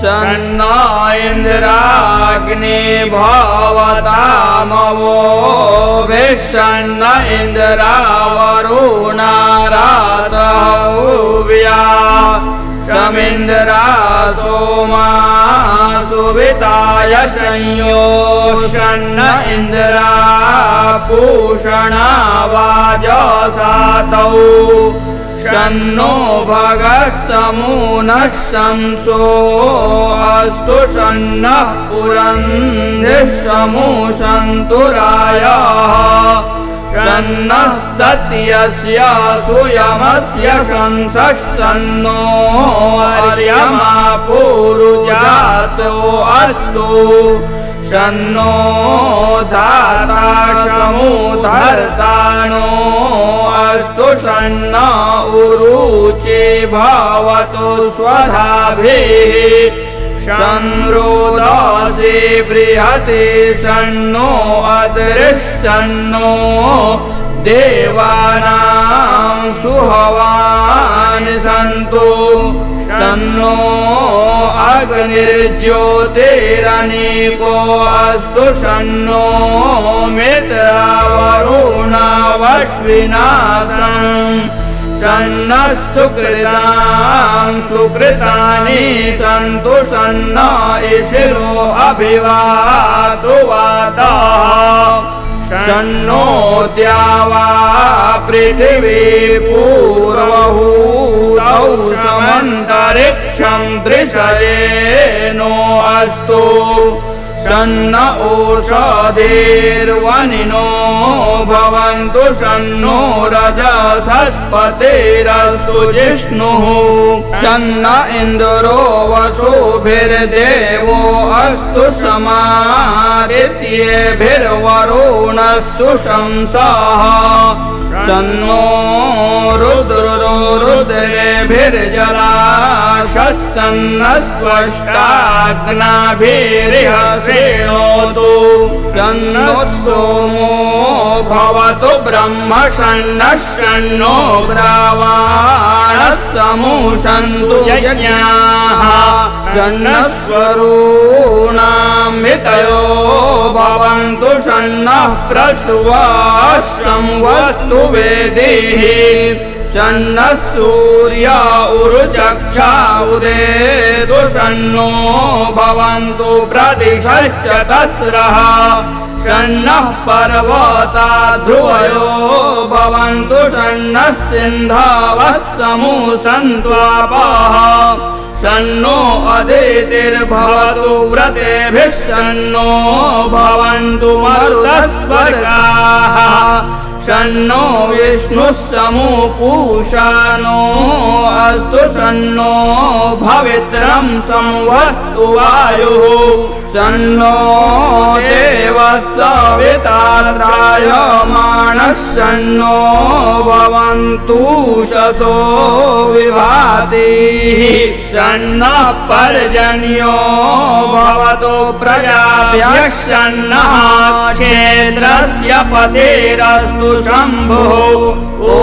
सन्ना इन्द्राग्ने भवतामवो विषण्ण इन्द्रावरुणारातव्या शमिन्द्रा सोमा सुविताय संयोषण्ण इन्द्रा पूषणा वाजसातौ शन्नो भगस्तमूनः शंसो अस्तु शन्नः पुरन्धिः शन्नः सत्यस्य सुयमस्य शंसन्नो अर्यमा पूरुजातो अस्तु। शन्नो दाताशमुधर्तानो अस्तु षण्ण उरुचे भवतु स्वधाभिः। शन्द्रोदासे बृहते षण्णो अदृशन्नो देवानां सुहवान् सन्तु षण्णो अग्निर्ज्योतिरनीको अस्तु षण्णो मित्रावरुणवश्विनासम् सन्नः सुकृतां सुकृतानि सन्तु सन्न इशिरो अभिवातु वाता षण्णो द्यावा पृथिवी पूर्वहूतौ समन्तरिक्षं दृशये नो अस्तु षण्ण ओषधेर्वनिनो भवन्तु षण्णो रजसस्पतिरस्तु जिष्णुः। षण्ण इन्द्रो वसुभिर्देवो अस्तु समादित्येभिर्वरुणस्तु शंसः षण्णो रुद्रो रुद्रेभिर्जलाशस्सन्नस्त्वष्टाग्नाभिरिह शृणोतु सोमो भवतु ब्रह्म षण्णः षण्णो ग्रावाणः समुषन्तु यज्ञाः षण्णस्वरूणां मितयो भवन्तु षण्णः प्रश्वाश्रंवस्तु वेदेः। षण्णः सूर्य उरुचक्षा उदेतु षण्णो भवन्तु प्रदिशश्च तस्रः षण्णः पर्वता ध्रुवयो भवन्तु षण्णः सिन्धवः समूसन्त्वापः षण्णो अदितिर्भवतु व्रतेभिः षण्णो भवन्तु मरुतस्वर्गाः। षण्णो विष्णुः समूपूषानो अस्तु षण्णो भवित्रं संवस्तु वायुः षण्णो देवः सवितारायमाणः षण्णो भवन्तु शसो विभातिः। षण्णः पर्जन्यो भवतु प्रजाभ्यः षण्णः क्षेत्रस्य पतेरस्तु शम्भो। ओ